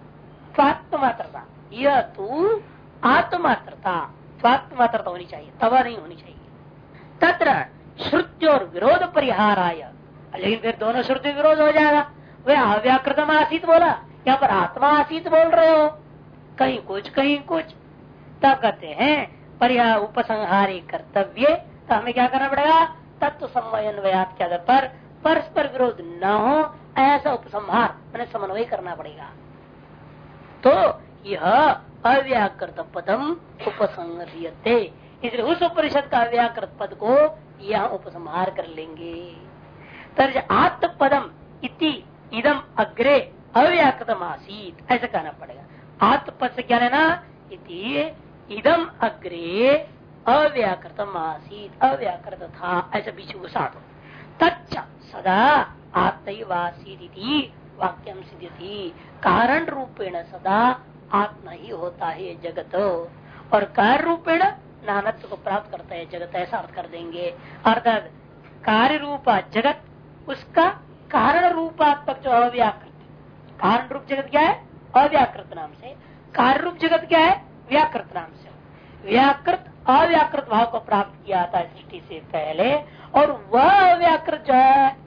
स्वात्मात्रता। यह तू आत्मात्रता, स्वात्मात्रता होनी चाहिए, तब नहीं होनी चाहिए। तत्र श्रुति और विरोध परिहार आया लेकिन फिर दोनों श्रुति विरोध हो जाएगा। वे अव्याकृतम आसित बोला यहाँ पर आत्मा आसित बोल रहे हो? कहीं कुछ कहीं कुछ। तब कहते हैं परिहार उपसंहारी कर्तव्य तो हमें क्या करना पड़ेगा? तत्व समन्वयात के आधार पर परस्पर विरोध न हो, ऐसा उपसंहार, मैंने समन्वय करना पड़ेगा। तो यह अव्याकृत पदम उपसंहते इसलिए उस उपनिषद का अव्याकृत पद को यह उपसंहार कर लेंगे। तर्ज आत्म पदम इति इदम अग्रे अव्याकृतम आसीत ऐसा कहना पड़ेगा। आत्म पद से क्या लेना? इति इदम अग्रे अव्याकृतम आसीत अव्याकृत था। ऐसा बीच को साथ तच्च सदा आत्मवासी वाक्यम सिद्धि कारण रूपेण सदा आत्मा ही होता है जगत। और कार्य रूपेण नानत्व को प्राप्त करता है जगत। ऐसा अर्थ कर देंगे। अर्थात कार्य रूपा जगत उसका कारण रूपात्मक जो अव्याकृत। कारण रूप जगत क्या है? अव्याकृत नाम से। कार्य रूप जगत क्या है? व्याकृत नाम से। व्याकृत, अव्याकृत भाव को प्राप्त किया था सृष्टि से पहले, और वह अव्याकृत जो है,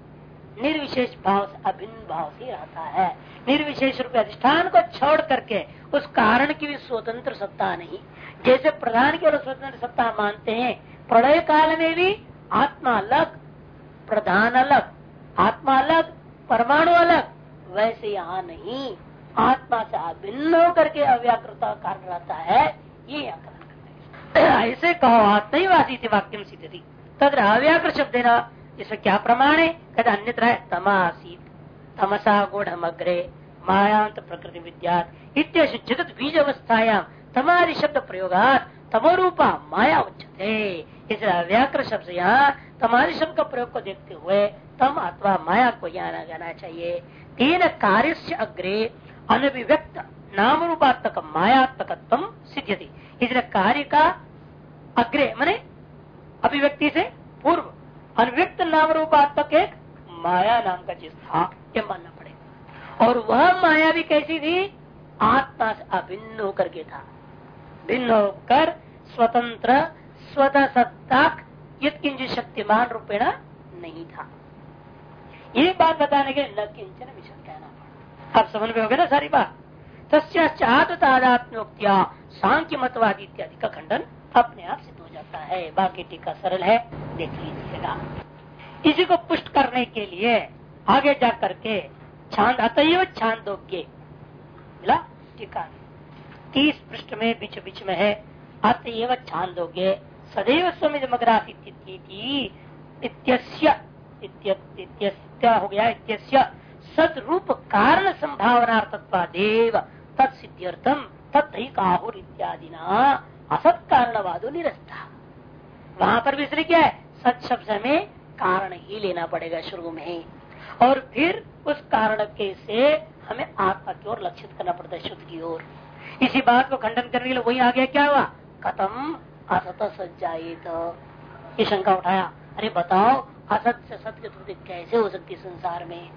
निर्विशेष भाव से, अभिन्न भाव से रहता है। निर्विशेष रूप अधिष्ठान को छोड़ करके उस कारण की भी स्वतंत्र सत्ता नहीं। जैसे प्रधान की और स्वतंत्र सत्ता मानते हैं, प्रलय काल में भी आत्मा अलग, प्रधान अलग आत्मा अलग, परमाणु अलग। वैसे यहाँ नहीं। आत्मा से अभिन्न होकर के अव्याकृता कारण रहता है, ये ऐसे कहो आत्मा ही। वासी थी वाक्यम सिद्धि तद अव्याकृत शब्द ना, इसमें क्या प्रमाण है? कहते अन्यत्र है, तमसा। गुण अग्रे मायांत प्रकृति विद्या जगत बीज अवस्थायाम तमारी शब्द प्रयोगात। तमोरूपा माया उच्चते इस व्याकृत शब्द यहाँ तमारी शब्द का प्रयोग को देखते हुए तम अथवा माया को यहाँ जाना चाहिए। तीन कार्य से अग्रे अनभिव्यक्त नाम रूपात्मक मायात्मक सिद्ध थी इसलिए कार्य का अग्रे मने अभिव्यक्ति से पूर्व अनव्यक्त नाम रूपात्मक एक माया नाम का चीज़ था, ये मानना पड़ेगा। और वह माया भी कैसी थी? आत्मा से अभिन्न होकर के था। भिन्न होकर स्वतंत्र स्वतः सत्ताक किंचित शक्तिमान रूपेण नहीं था। ये बात बताने के न किंचन विषय कहना पड़ा। समझ में हो गया ना सारी बात? तस्चात तादात्म्योक्तिया सांख्य मतवादी इत्यादि का खंडन अपने आप सिद्ध हो जाता है। बाकी टीका सरल है, देख लीजिएगा। इसी को पुष्ट करने के लिए आगे जा करके छांद, अतएव छांदोग्य। मिला? टीका। तीस पृष्ठ में बीच बीच में है। अतएव छांदोग्य। सदैव स्वमित मग्रासी हो गया इत्यस्य सदरूप कारण संभावनार्थत्वादेव तत्सिद्ध्यर्थम तत्ही काहुर इत्यादि न असत कारणवादो निरस्ता। वहाँ पर भी इसलिए क्या है? सत शब्द में कारण ही लेना पड़ेगा शुरू में और फिर उस कारण के से हमें आत्मा की ओर लक्षित करना पड़ता है शुद्ध की ओर। इसी बात को खंडन करने के लिए वही आ गया क्या हुआ? खत्म असत सज्जाई तो ये शंका उठाया। अरे बताओ, असत से सत्य त्रुटि कैसे हो सकती संसार में?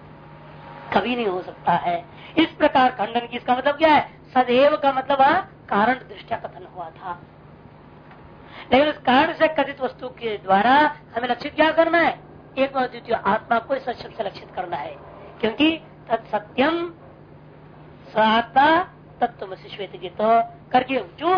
कभी नहीं हो सकता है। इस प्रकार खंडन की इसका मतलब क्या है? सदैव का मतलब कारण दृष्टिया कथन हुआ था। लेकिन उस कारण से कथित वस्तु के द्वारा हमें लक्षित क्या करना है? एक द्वितीय आत्मा को सच से लक्षित करना है। क्योंकि तत्सत्यम आत्मा तत्व श्वेत तो करके जो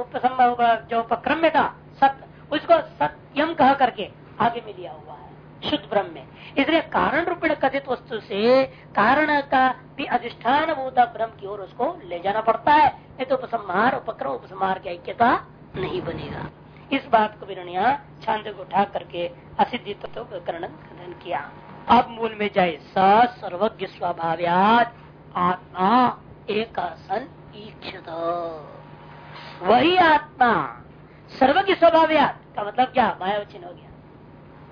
उपसंभव जो उपक्रम में था सत्य उसको सत्यम कह करके आगे में लिया हुआ है, शुद्ध ब्रह्म में। इसलिए कारण रूपेण कथित वस्तु से कारण का भी अधिष्ठान भूता ब्रह्म की ओर उसको ले जाना पड़ता है। नहीं तो उपसंहार, उपक्रम, उपसंहार की ऐक्यता नहीं बनेगा। इस बात को विरणिया छांद को उठा करके असिद्धि तत्व खंडन किया। अब मूल में जाए सर्वज्ञ स्वभाव्यात आत्मा। एक सन वही आत्मा सर्व सर्वज्ञ स्वभाव्यात का मतलब क्या? माया हो गया।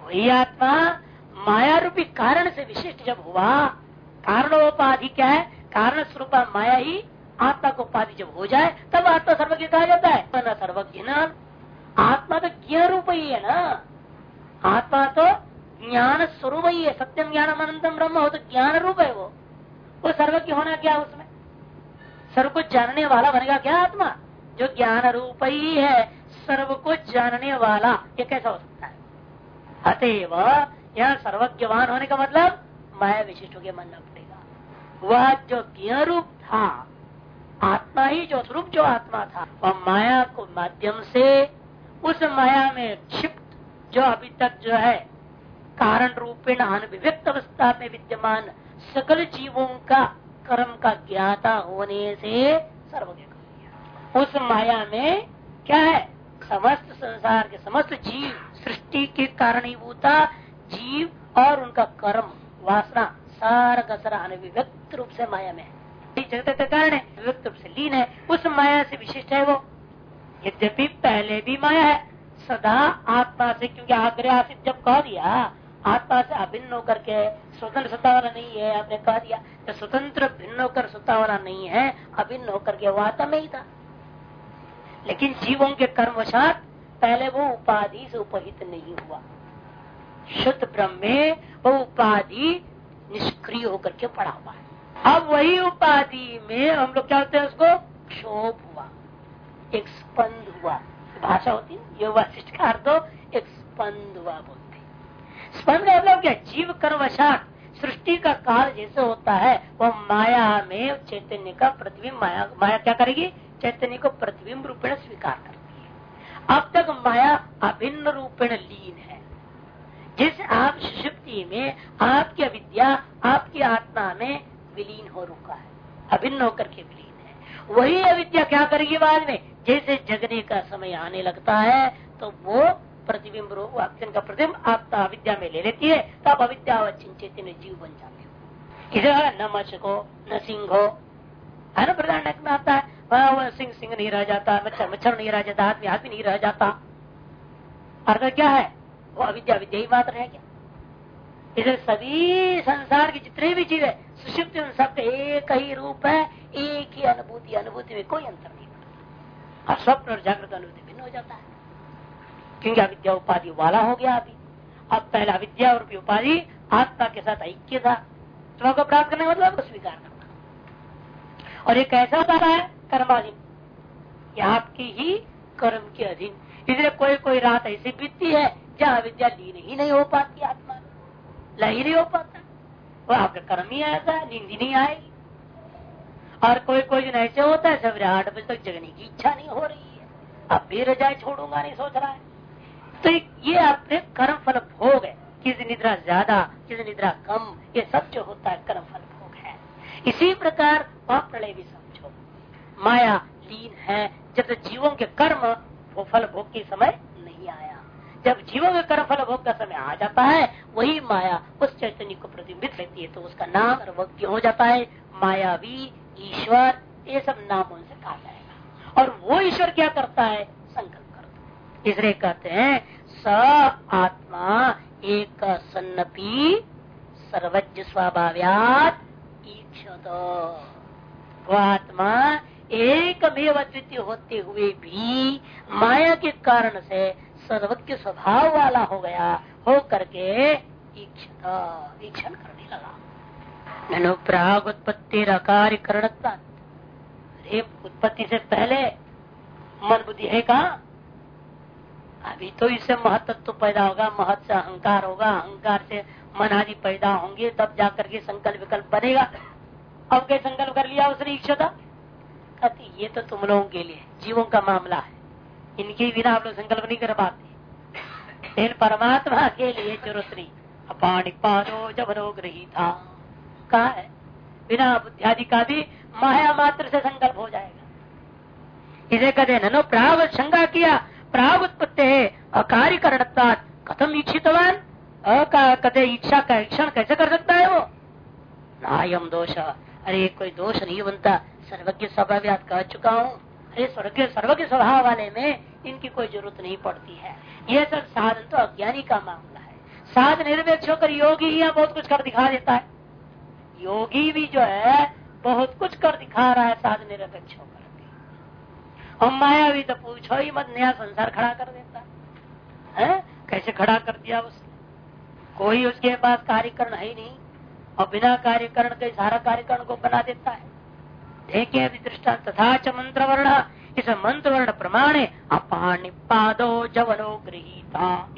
वही आत्मा माया रूपी कारण से विशिष्ट जब हुआ, कारणोपाधि क्या है? कारण स्वरूप माया ही आत्मा को उपाधि जब हो जाए, तब आत्मा सर्वज्ञ कहा जाता है। न सर्वज्ञ न। आत्मा तो ज्ञान रूप ही है ना। आत्मा तो ज्ञान स्वरूप ही है। सत्यम ज्ञान अनंतम ब्रह्म हो तो ज्ञान रूप है वो। वो सर्वज्ञ होना क्या उसमें? सर्व कुछ जानने वाला बनेगा क्या आत्मा? जो ज्ञान रूप ही है सर्व कुछ जानने वाला ये कैसा हो सकता है? अतएव यह सर्वज्ञवान होने का मतलब माया विशिष्ट हो मानना पड़ेगा। वह जो ज्ञ रूप था, आत्मा ही जो स्वरूप जो आत्मा था, वह माया को माध्यम से, उस माया में क्षिप्त जो अभी तक जो है, कारण रूपेण अनभिव्यक्त अवस्था में विद्यमान सकल जीवों का कर्म का ज्ञाता होने से सर्वज्ञ कर उस माया में क्या है? समस्त संसार के समस्त जीव सृष्टि के कारणीभूता, जीव और उनका कर्म, वासना, सारा का सारा अनविव्यक्त रूप से माया में जगत का कारण है विव्यक्त रूप से लीन है। उस माया से विशिष्ट है वो। यद्यपि पहले भी माया है, सदा आत्मा से, क्योंकि आग्रह जब कह दिया, आत्मा से अभिन्न होकर के स्वतंत्र सत्ता वाला नहीं है, आपने कह दिया तो स्वतंत्र भिन्न होकर सत्ता वाला नहीं है, अभिन्न होकर के वाता में ही था। लेकिन जीवों के कर्मवशात पहले वो उपाधि से उपहित नहीं हुआ। शुद्ध ब्रह्म में वो उपाधि निष्क्रिय होकर के पड़ा हुआ है। अब वही उपाधि में हम लोग क्या होते हैं उसको? क्षोभ हुआ, एक स्पंद हुआ। भाषा होती है ये वशिष्ठ का अर्थ एक स्पंद हुआ बोलते का मतलब क्या जीव कर्मवशात सृष्टि का काल जैसे होता है वो माया में चैतन्य का प्रतिबिंब, माया माया क्या करेगी? चैतन्य को प्रतिबिंब रूपेण स्वीकार करती है। अब तक माया अभिन्न रूपेण लीन है। जिस आप सुषुप्ति में, आपकी अविद्या, आपकी आत्मा में विलीन हो रुका है, अभिन्न होकर के विलीन है। वही अविद्या क्या करेगी बाद में? जैसे जगने का समय आने लगता है तो वो प्रतिबिंब का प्रतिबिंब आपका अविद्या में ले लेती है तब अविद्या चिंतित जीव बन जाते हो। इधर न मच को न सिंह। हो ना प्रधान में आता है? वह सिंह सिंह नहीं रह जाता, मच्छर मच्छर नहीं रह जाता, आदमी आदमी नहीं रह जाता। अर्थ क्या है? वो अविद्या विद्या ही मात्र है क्या? इसे सभी संसार की जितने भी जीव है सुषिप्त उन सबका एक ही रूप है, एक ही अनुभूति अनुभूति में कोई अंतर नहीं पड़ता। और स्वप्न और जागृत अनुभूति भिन्न हो जाता है। क्योंकि अविद्या उपाधि वाला हो गया अभी। अब पहला विद्या और उपाधि आत्मा के साथ ऐक्य था। तो को प्राप्त करने का मतलब स्वीकार करना। और ये कैसा होता है, कर्माधीन। ये आपकी ही कर्म के अधीन। इसलिए कोई कोई रात ऐसी बीतती है, जहाँ विद्या लीन ही नहीं हो पाती आत्मा ला ही नहीं हो पाता। वो आपका कर्म ही ऐसा नींद ही नहीं आएगी। और कोई कोई दिन ऐसे होता है, सवेरे आठ बजे तक जगने की इच्छा नहीं हो रही है। अब भी रजाई छोड़ूँगा नहीं, सोच रहा है। तो ये अपने कर्म फल भोग है। किसी निद्रा ज़्यादा, किस निद्रा कम, ये सब जो होता है कर्म फल भोग है। इसी प्रकार वह प्रलय भी समझो। माया लीन है। जब जीवों के कर्म वो फल भोग के समय नहीं आया। जब जीवों के कर्म फल भोग का समय आ जाता है, वही माया उस चैतन्य को प्रतिबिंबित रहती है तो उसका नाम सर्वज्ञ हो जाता है। मायावी ईश्वर, ये सब नाम उनसे कहा जाएगा और वो ईश्वर क्या करता है? संकल्प इसलिए कहते हैं स आत्मा एक सन्नपी सर्वज्ञ स्वभाव्यात वो आत्मा एक द्वितीय होते हुए भी माया के कारण से सर्वज्ञ स्वभाव वाला हो गया, हो करके ईक्षण करने लगा। ननु प्राग उत्पत्ति अरे, उत्पत्ति से पहले मन बुद्धि है कहा? अभी तो इससे महत्व तो पैदा होगा महत्व से अहंकार होगा, अहंकार से मन आदि पैदा होंगे, तब जाकर के संकल्प विकल्प बनेगा। अब क्या संकल्प कर लिया उसने इच्छा कहती, ये तो तुम लोगों के लिए जीवों का मामला है। इनके बिना आप लोग संकल्प नहीं कर पाते। लेकिन परमात्मा के लिए ज़रूरत नहीं अपाणी पानो जब रोग रही था कहा है, बिना बुद्धियादि का भी माया मात्र से संकल्प हो जाएगा। इसे कहते नो प्राग शंका किया प्राग उत्पत्ति है अकार्य करणता कथम इच्छितवान कदे इच्छा का, क्षण कैसे कर सकता है वो? नायम दोष। अरे, कोई दोष नहीं बनता। सर्वज्ञ स्वभाव कह चुका हूँ। अरे स्वर्ग सर्वज्ञ स्वभाव वाले में इनकी कोई ज़रूरत नहीं पड़ती है। यह सब साधन तो अज्ञानी का मामला है। साध निरपेक्ष होकर योगी ही बहुत कुछ कर दिखा देता है। योगी भी जो है, बहुत कुछ कर दिखा रहा है साधन निरपेक्ष होकर। और माया भी तो पूछो ही मत, नया संसार खड़ा कर देता। है? कैसे खड़ा कर दिया उसने? कोई उसके पास कार्यकरण है ही नहीं, और बिना कार्यकरण के सारा कार्यकरण को बना देता है। देखे अभी दृष्टा तथा च मंत्र वर्ण इस मंत्र वर्ण प्रमाण अपानी पादो जवनो गृहीता